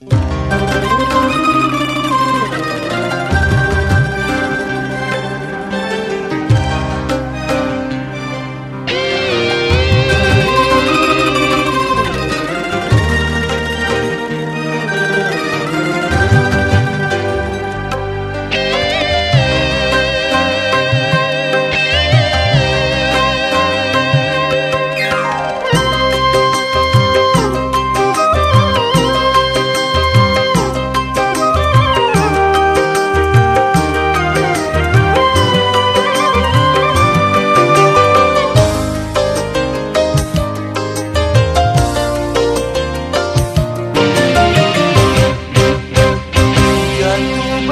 Yeah.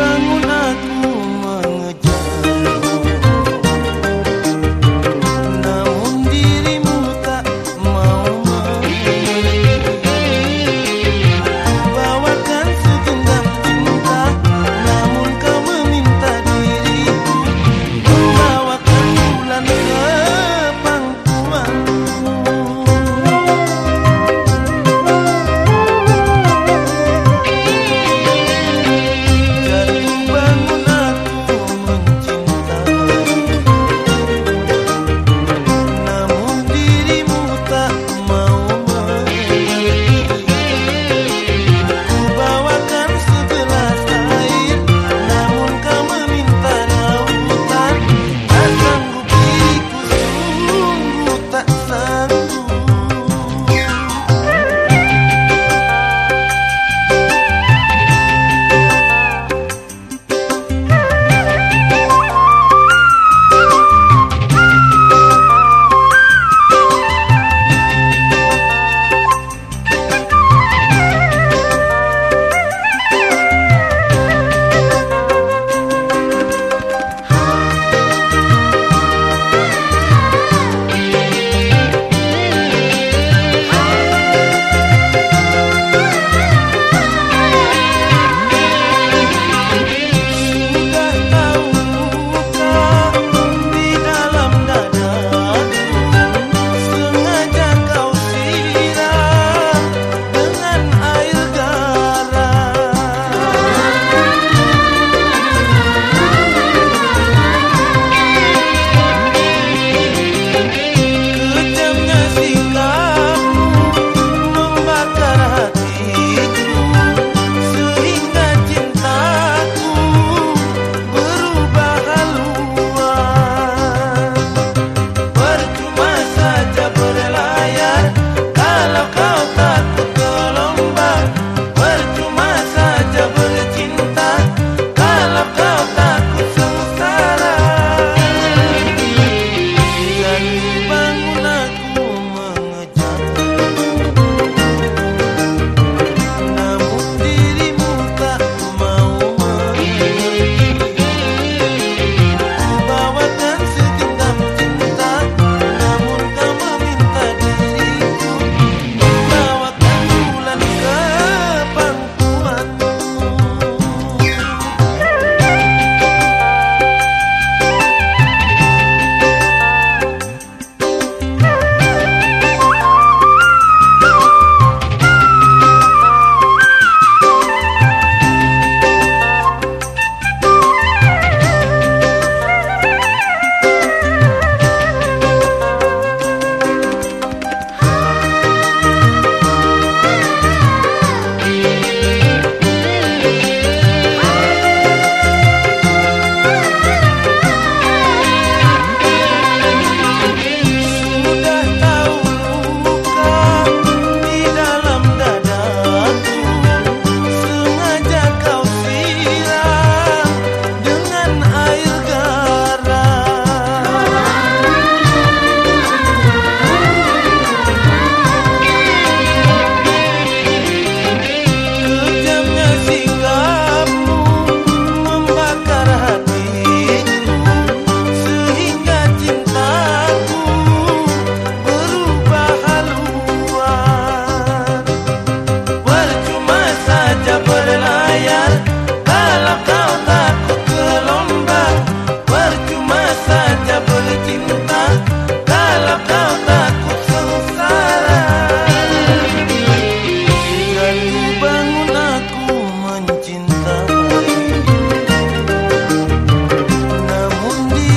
Saja